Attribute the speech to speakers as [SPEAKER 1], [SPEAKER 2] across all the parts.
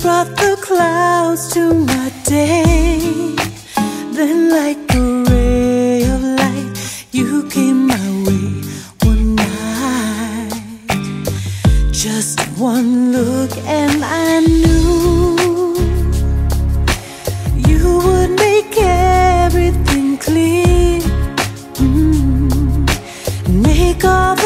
[SPEAKER 1] clouds to my day. Then, like a ray of light, you came my way one night. Just one look, and I knew you would make everything clear. Mm. Make all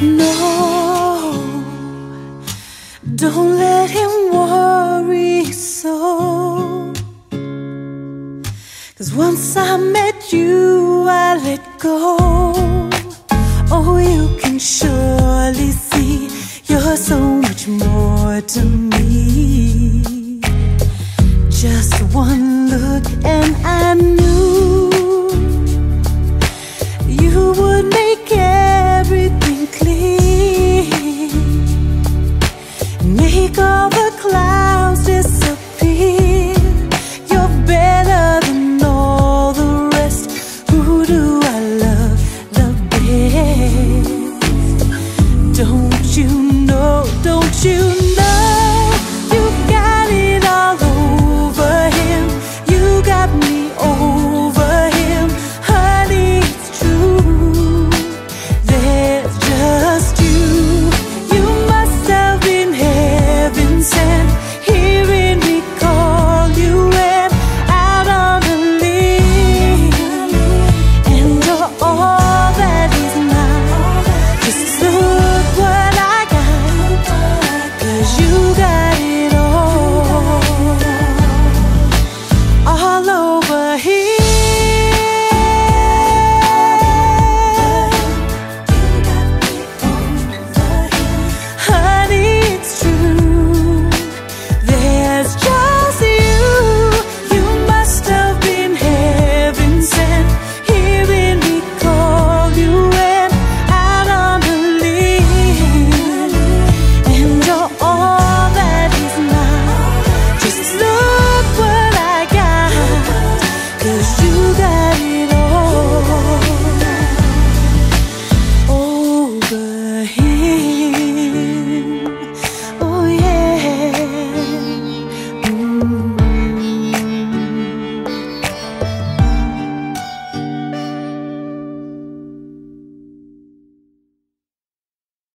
[SPEAKER 1] No, don't let him worry so. Cause once I met you, I let go. Oh, you can surely see you're so much more to me. Just one look, and I Make all the clouds